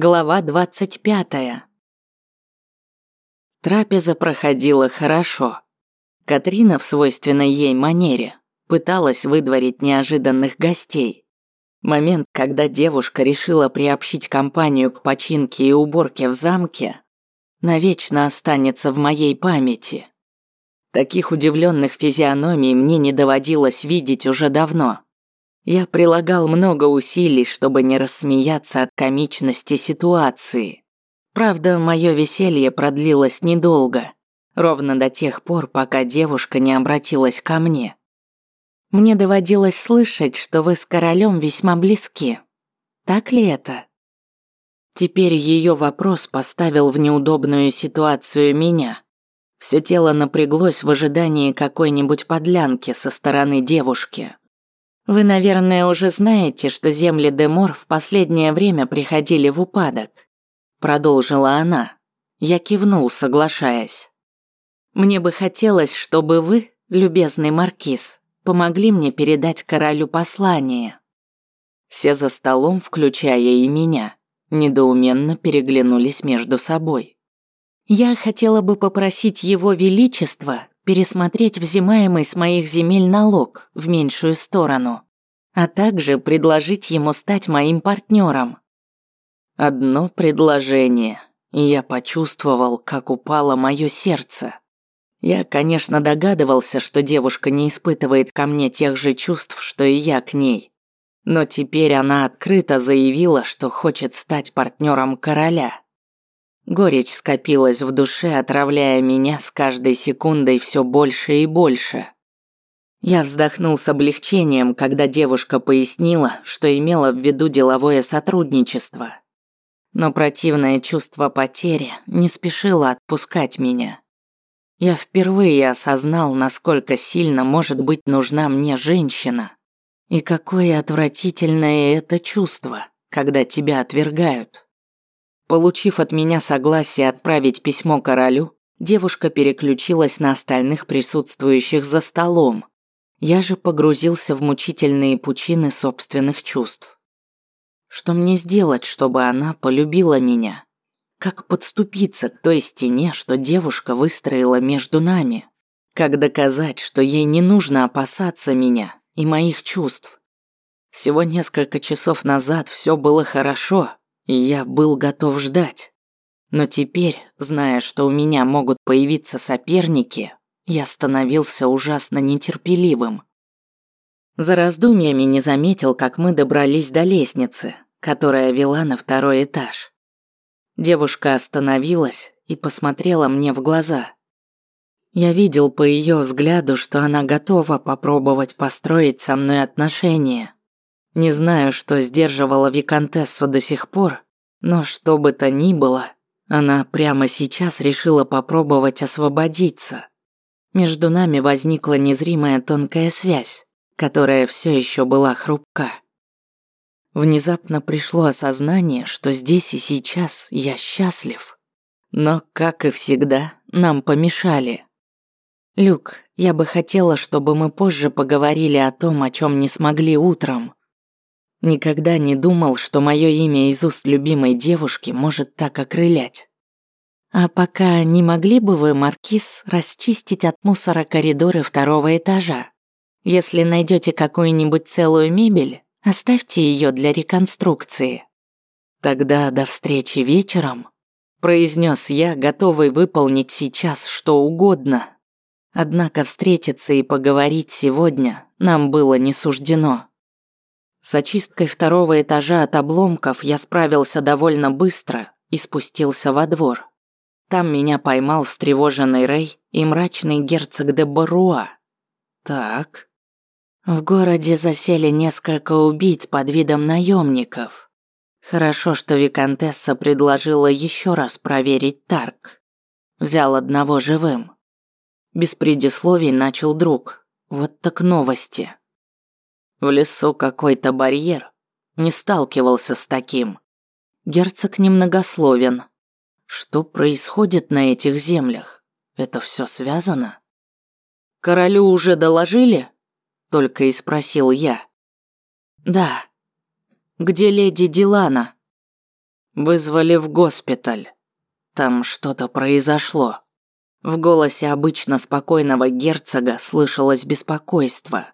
Глава двадцать пятая. Трапеза проходила хорошо. Катрина в свойственной ей манере пыталась выдворить неожиданных гостей. Момент, когда девушка решила приобщить компанию к починке и уборке в замке, навечно останется в моей памяти. Таких удивленных физиономий мне не доводилось видеть уже давно. Я прилагал много усилий, чтобы не рассмеяться от комичности ситуации. Правда, мое веселье продлилось недолго, ровно до тех пор, пока девушка не обратилась ко мне. Мне доводилось слышать, что вы с королем весьма близки. Так ли это? Теперь ее вопрос поставил в неудобную ситуацию меня. Все тело напряглось в ожидании какой-нибудь подлянки со стороны девушки. Вы, наверное, уже знаете, что земли Демор в последнее время приходили в упадок. Продолжила она. Я кивнул, соглашаясь. Мне бы хотелось, чтобы вы, любезный маркиз, помогли мне передать королю послание. Все за столом, включая и меня, недоуменно переглянулись между собой. Я хотела бы попросить его величество пересмотреть взимаемый с моих земель налог в меньшую сторону, а также предложить ему стать моим партнером. Одно предложение, и я почувствовал, как упало мое сердце. Я, конечно, догадывался, что девушка не испытывает ко мне тех же чувств, что и я к ней. Но теперь она открыто заявила, что хочет стать партнером короля. Горечь скопилась в душе, отравляя меня с каждой секундой все больше и больше. Я вздохнул с облегчением, когда девушка пояснила, что имела в виду деловое сотрудничество. Но противное чувство потери не спешило отпускать меня. Я впервые осознал, насколько сильно может быть нужна мне женщина. И какое отвратительное это чувство, когда тебя отвергают. Получив от меня согласие отправить письмо королю, девушка переключилась на остальных присутствующих за столом. Я же погрузился в мучительные пучины собственных чувств. Что мне сделать, чтобы она полюбила меня? Как подступиться к той стене, что девушка выстроила между нами? Как доказать, что ей не нужно опасаться меня и моих чувств? Всего несколько часов назад все было хорошо, и я был готов ждать. Но теперь, зная, что у меня могут появиться соперники, я становился ужасно нетерпеливым. За раздумьями не заметил, как мы добрались до лестницы, которая вела на второй этаж. Девушка остановилась и посмотрела мне в глаза. Я видел по ее взгляду, что она готова попробовать построить со мной отношения. Не знаю, что сдерживало Викантессу до сих пор, но что бы то ни было, она прямо сейчас решила попробовать освободиться. Между нами возникла незримая тонкая связь, которая все еще была хрупка. Внезапно пришло осознание, что здесь и сейчас я счастлив. Но, как и всегда, нам помешали. Люк, я бы хотела, чтобы мы позже поговорили о том, о чем не смогли утром. Никогда не думал, что мое имя из уст любимой девушки может так окрылять. А пока не могли бы вы, Маркиз, расчистить от мусора коридоры второго этажа? Если найдете какую-нибудь целую мебель, оставьте ее для реконструкции. Тогда до встречи вечером, произнес я, готовый выполнить сейчас что угодно. Однако встретиться и поговорить сегодня нам было не суждено. С очисткой второго этажа от обломков я справился довольно быстро и спустился во двор. Там меня поймал встревоженный Рэй и мрачный герцог де Баруа. Так. В городе засели несколько убийц под видом наемников. Хорошо, что Викантесса предложила еще раз проверить Тарк. Взял одного живым. Без предисловий начал друг. Вот так новости. В лесу какой-то барьер. Не сталкивался с таким. Герцог немногословен. Что происходит на этих землях? Это все связано? Королю уже доложили? Только и спросил я. Да. Где леди Дилана? Вызвали в госпиталь. Там что-то произошло. В голосе обычно спокойного герцога слышалось беспокойство.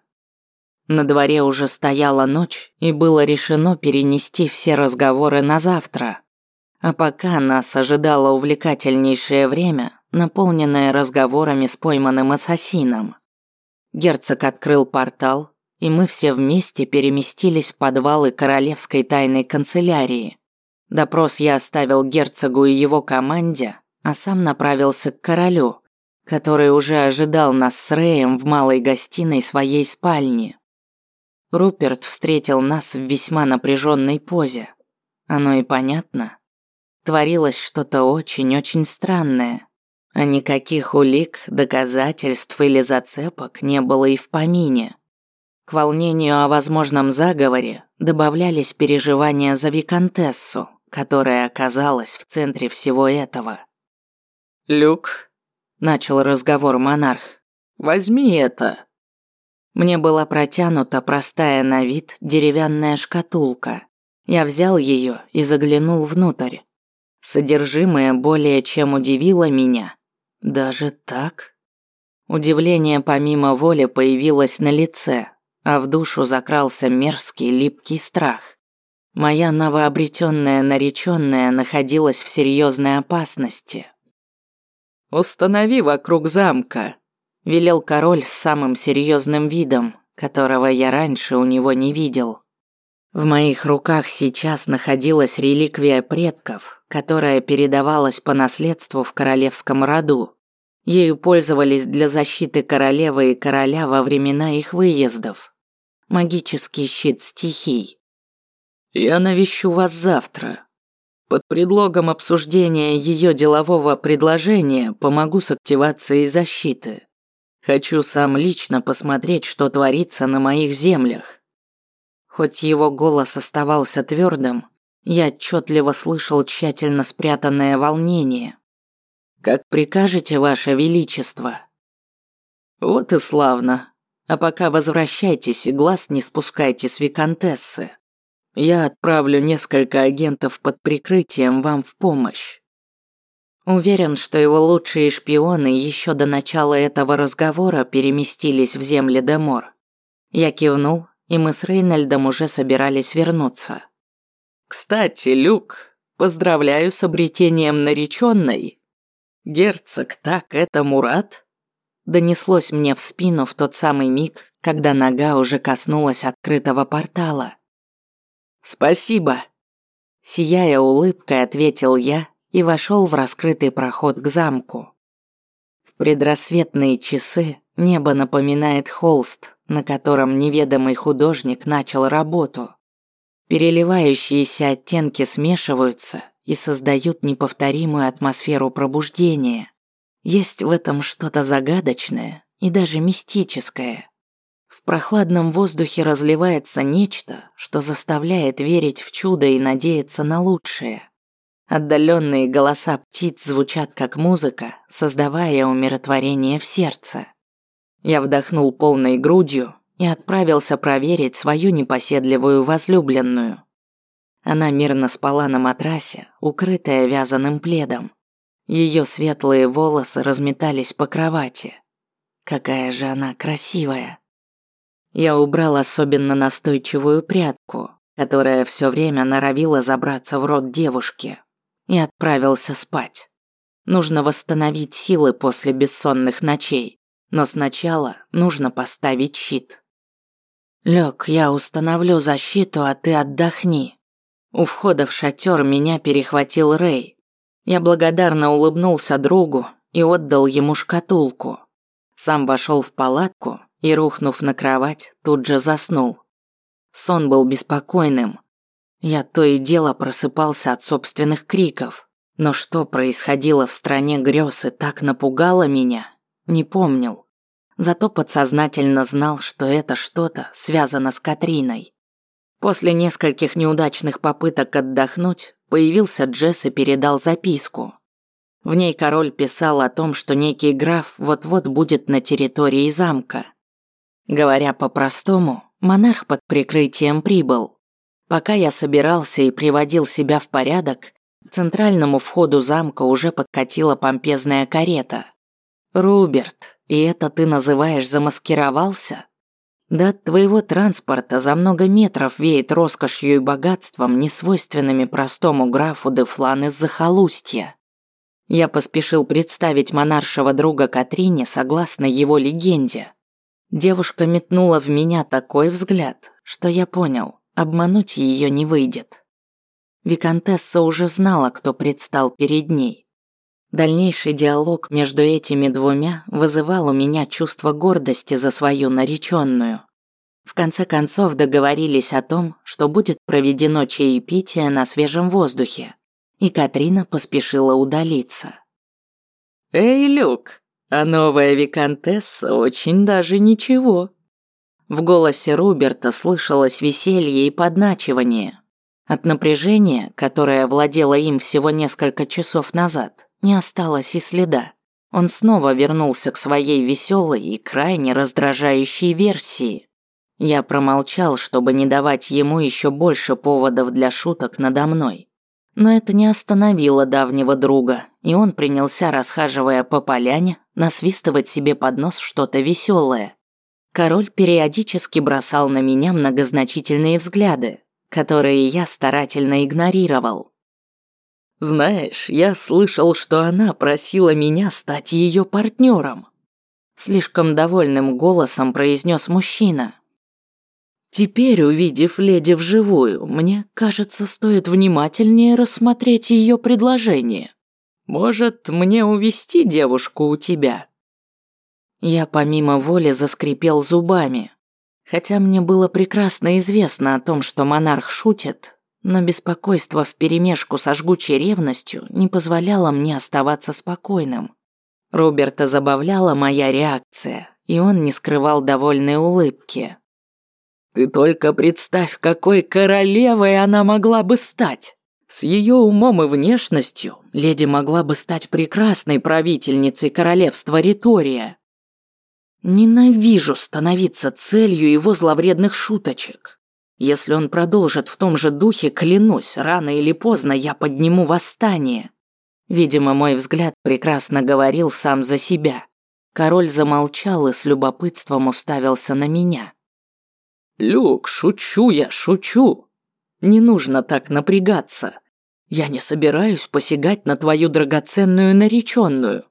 На дворе уже стояла ночь, и было решено перенести все разговоры на завтра. А пока нас ожидало увлекательнейшее время, наполненное разговорами с пойманным ассасином. Герцог открыл портал, и мы все вместе переместились в подвалы королевской тайной канцелярии. Допрос я оставил герцогу и его команде, а сам направился к королю, который уже ожидал нас с Рэем в малой гостиной своей спальни. Руперт встретил нас в весьма напряженной позе. Оно и понятно. Творилось что-то очень-очень странное. А никаких улик, доказательств или зацепок не было и в помине. К волнению о возможном заговоре добавлялись переживания за виконтессу, которая оказалась в центре всего этого. «Люк», – начал разговор монарх, – «возьми это». Мне была протянута простая на вид деревянная шкатулка. Я взял ее и заглянул внутрь. Содержимое более чем удивило меня. Даже так? Удивление помимо воли появилось на лице, а в душу закрался мерзкий липкий страх. Моя новообретенная нареченная находилась в серьезной опасности. «Установи вокруг замка», – велел король с самым серьезным видом, которого я раньше у него не видел. В моих руках сейчас находилась реликвия предков, которая передавалась по наследству в королевском роду. Ею пользовались для защиты королевы и короля во времена их выездов. Магический щит стихий. «Я навещу вас завтра», под предлогом обсуждения ее делового предложения помогу с активацией защиты. Хочу сам лично посмотреть, что творится на моих землях. Хоть его голос оставался твердым, я отчетливо слышал тщательно спрятанное волнение. Как прикажете, ваше величество. Вот и славно. А пока возвращайтесь и глаз не спускайте с виконтессы. Я отправлю несколько агентов под прикрытием вам в помощь. Уверен, что его лучшие шпионы еще до начала этого разговора переместились в земли Демор. Я кивнул, и мы с Рейнольдом уже собирались вернуться. Кстати, Люк, поздравляю с обретением нареченной. Герцог так этому рад? Донеслось мне в спину в тот самый миг, когда нога уже коснулась открытого портала. «Спасибо!» Сияя улыбкой, ответил я и вошел в раскрытый проход к замку. В предрассветные часы небо напоминает холст, на котором неведомый художник начал работу. Переливающиеся оттенки смешиваются и создают неповторимую атмосферу пробуждения. Есть в этом что-то загадочное и даже мистическое. В прохладном воздухе разливается нечто, что заставляет верить в чудо и надеяться на лучшее. Отдаленные голоса птиц звучат как музыка, создавая умиротворение в сердце. Я вдохнул полной грудью и отправился проверить свою непоседливую возлюбленную. Она мирно спала на матрасе, укрытая вязаным пледом. Ее светлые волосы разметались по кровати. Какая же она красивая. Я убрал особенно настойчивую прядку, которая все время норовила забраться в рот девушки, и отправился спать. Нужно восстановить силы после бессонных ночей, но сначала нужно поставить щит. Лёг, я установлю защиту, а ты отдохни. У входа в шатер меня перехватил Рэй. Я благодарно улыбнулся другу и отдал ему шкатулку. Сам вошел в палатку и, рухнув на кровать, тут же заснул. Сон был беспокойным. Я то и дело просыпался от собственных криков. Но что происходило в стране грез и так напугало меня, не помнил. Зато подсознательно знал, что это что-то связано с Катриной. После нескольких неудачных попыток отдохнуть, появился Джесс и передал записку. В ней король писал о том, что некий граф вот-вот будет на территории замка. Говоря по-простому, монарх под прикрытием прибыл. Пока я собирался и приводил себя в порядок, центральному входу замка уже подкатила помпезная карета. «Руберт, и это ты называешь замаскировался?» Да от твоего транспорта за много метров веет роскошью и богатством, несвойственными простому графу де Флан из захолустья. Я поспешил представить монаршего друга Катрине согласно его легенде. Девушка метнула в меня такой взгляд, что я понял, обмануть ее не выйдет. Викантесса уже знала, кто предстал перед ней. Дальнейший диалог между этими двумя вызывал у меня чувство гордости за свою нареченную. В конце концов договорились о том, что будет проведено чаепитие на свежем воздухе, и Катрина поспешила удалиться. «Эй, Люк, а новая виконтесса очень даже ничего». В голосе Руберта слышалось веселье и подначивание. От напряжения, которое владело им всего несколько часов назад, не осталось и следа. Он снова вернулся к своей веселой и крайне раздражающей версии. Я промолчал, чтобы не давать ему еще больше поводов для шуток надо мной. Но это не остановило давнего друга, и он принялся, расхаживая по поляне, насвистывать себе под нос что-то веселое. Король периодически бросал на меня многозначительные взгляды, которые я старательно игнорировал. «Знаешь, я слышал, что она просила меня стать ее партнером», слишком довольным голосом произнес мужчина. Теперь, увидев леди вживую, мне кажется, стоит внимательнее рассмотреть ее предложение. Может, мне увести девушку у тебя? Я помимо воли заскрипел зубами. Хотя мне было прекрасно известно о том, что монарх шутит, но беспокойство вперемешку со жгучей ревностью не позволяло мне оставаться спокойным. Роберта забавляла моя реакция, и он не скрывал довольной улыбки. Ты только представь, какой королевой она могла бы стать. С ее умом и внешностью леди могла бы стать прекрасной правительницей королевства Ритория. Ненавижу становиться целью его зловредных шуточек. Если он продолжит в том же духе, клянусь, рано или поздно я подниму восстание. Видимо, мой взгляд прекрасно говорил сам за себя. Король замолчал и с любопытством уставился на меня. «Люк, шучу я, шучу. Не нужно так напрягаться. Я не собираюсь посягать на твою драгоценную нареченную.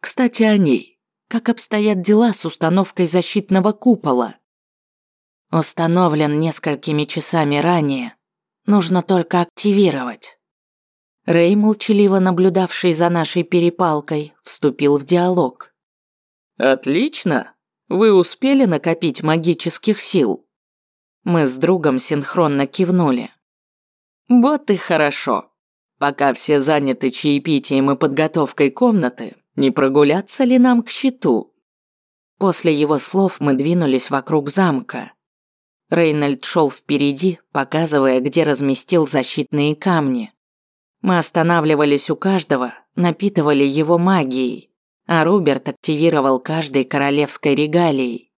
Кстати, о ней. Как обстоят дела с установкой защитного купола?» «Установлен несколькими часами ранее. Нужно только активировать». Рэй, молчаливо наблюдавший за нашей перепалкой, вступил в диалог. «Отлично. Вы успели накопить магических сил?» Мы с другом синхронно кивнули. Вот и хорошо. Пока все заняты чаепитием и подготовкой комнаты, не прогуляться ли нам к щиту? После его слов мы двинулись вокруг замка. Рейнольд шел впереди, показывая, где разместил защитные камни. Мы останавливались у каждого, напитывали его магией, а Руберт активировал каждой королевской регалией.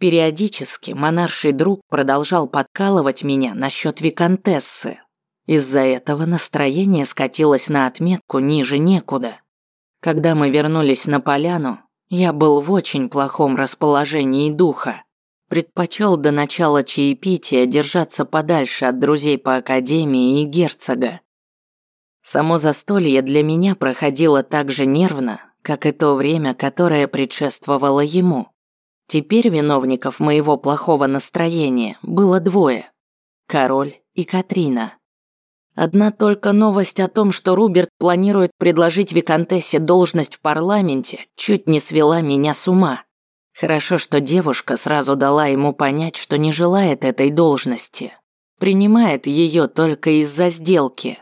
Периодически монарший друг продолжал подкалывать меня насчет виконтессы. Из-за этого настроение скатилось на отметку ниже некуда. Когда мы вернулись на поляну, я был в очень плохом расположении духа. Предпочел до начала чаепития держаться подальше от друзей по академии и герцога. Само застолье для меня проходило так же нервно, как и то время, которое предшествовало ему. Теперь виновников моего плохого настроения было двое – король и Катрина. Одна только новость о том, что Руберт планирует предложить Викантессе должность в парламенте, чуть не свела меня с ума. Хорошо, что девушка сразу дала ему понять, что не желает этой должности. Принимает ее только из-за сделки.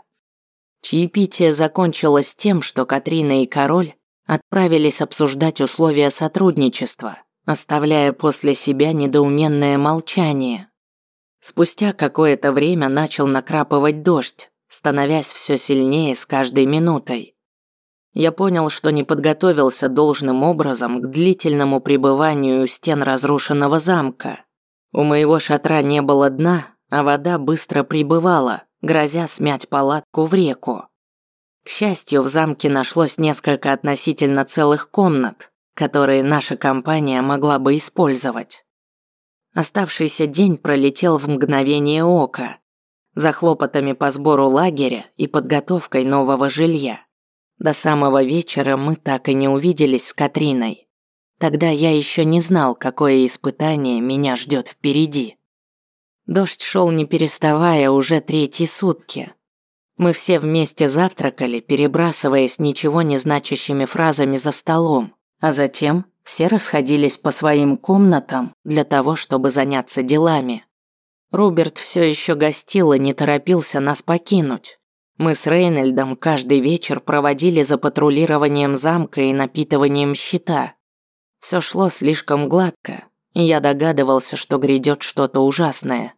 Чаепитие закончилось тем, что Катрина и король отправились обсуждать условия сотрудничества – оставляя после себя недоуменное молчание. Спустя какое-то время начал накрапывать дождь, становясь все сильнее с каждой минутой. Я понял, что не подготовился должным образом к длительному пребыванию у стен разрушенного замка. У моего шатра не было дна, а вода быстро прибывала, грозя смять палатку в реку. К счастью, в замке нашлось несколько относительно целых комнат, которые наша компания могла бы использовать. Оставшийся день пролетел в мгновение ока, за хлопотами по сбору лагеря и подготовкой нового жилья. До самого вечера мы так и не увиделись с Катриной. Тогда я еще не знал, какое испытание меня ждет впереди. Дождь шел не переставая уже третьи сутки. Мы все вместе завтракали, перебрасываясь ничего не значащими фразами за столом, а затем все расходились по своим комнатам для того, чтобы заняться делами. Руберт все еще гостил и не торопился нас покинуть. Мы с Рейнольдом каждый вечер проводили за патрулированием замка и напитыванием щита. Все шло слишком гладко, и я догадывался, что грядет что-то ужасное.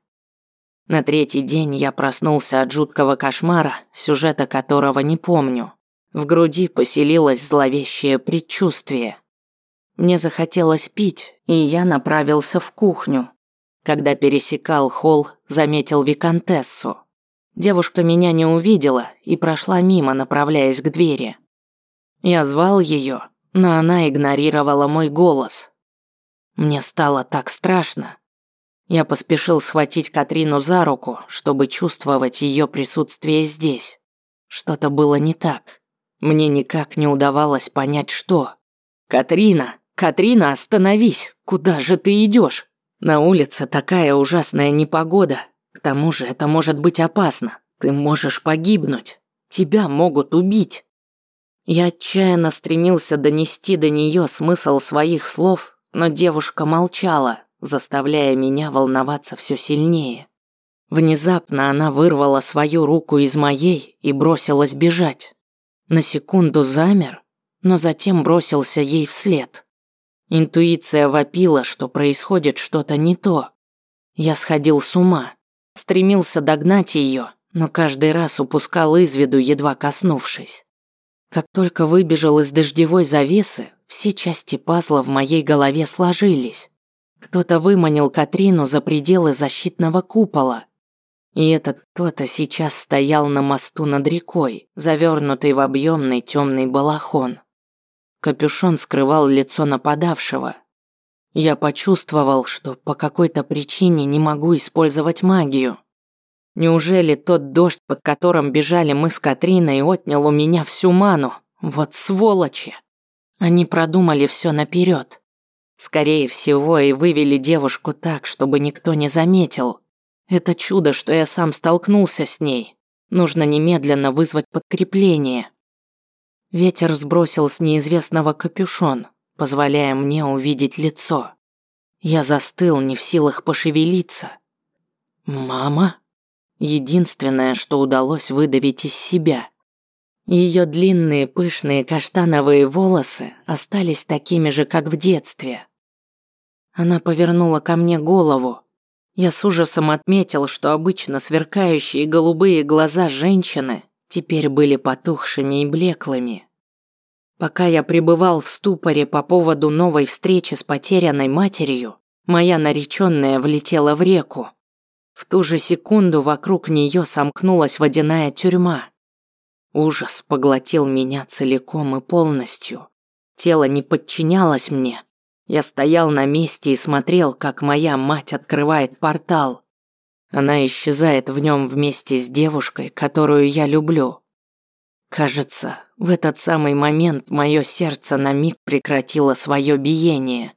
На третий день я проснулся от жуткого кошмара, сюжета которого не помню. В груди поселилось зловещее предчувствие. Мне захотелось пить, и я направился в кухню. Когда пересекал холл, заметил виконтессу. Девушка меня не увидела и прошла мимо, направляясь к двери. Я звал ее, но она игнорировала мой голос. Мне стало так страшно, я поспешил схватить Катрину за руку, чтобы чувствовать ее присутствие здесь. Что-то было не так. Мне никак не удавалось понять, что. «Катрина! Катрина, остановись! Куда же ты идешь? На улице такая ужасная непогода. К тому же это может быть опасно. Ты можешь погибнуть. Тебя могут убить». Я отчаянно стремился донести до нее смысл своих слов, но девушка молчала, заставляя меня волноваться все сильнее. Внезапно она вырвала свою руку из моей и бросилась бежать. На секунду замер, но затем бросился ей вслед. Интуиция вопила, что происходит что-то не то. Я сходил с ума, стремился догнать ее, но каждый раз упускал из виду, едва коснувшись. Как только выбежал из дождевой завесы, все части пазла в моей голове сложились. Кто-то выманил Катрину за пределы защитного купола. И этот кто-то сейчас стоял на мосту над рекой, завернутый в объемный темный балахон. Капюшон скрывал лицо нападавшего. Я почувствовал, что по какой-то причине не могу использовать магию. Неужели тот дождь, под которым бежали мы с Катриной, отнял у меня всю ману? Вот сволочи! Они продумали все наперед. Скорее всего, и вывели девушку так, чтобы никто не заметил. Это чудо, что я сам столкнулся с ней. Нужно немедленно вызвать подкрепление. Ветер сбросил с неизвестного капюшон, позволяя мне увидеть лицо. Я застыл, не в силах пошевелиться. «Мама?» Единственное, что удалось выдавить из себя. Ее длинные пышные каштановые волосы остались такими же, как в детстве. Она повернула ко мне голову. Я с ужасом отметил, что обычно сверкающие голубые глаза женщины теперь были потухшими и блеклыми. Пока я пребывал в ступоре по поводу новой встречи с потерянной матерью, моя нареченная влетела в реку. В ту же секунду вокруг нее сомкнулась водяная тюрьма. Ужас поглотил меня целиком и полностью. Тело не подчинялось мне, я стоял на месте и смотрел, как моя мать открывает портал. Она исчезает в нем вместе с девушкой, которую я люблю. Кажется, в этот самый момент мое сердце на миг прекратило свое биение.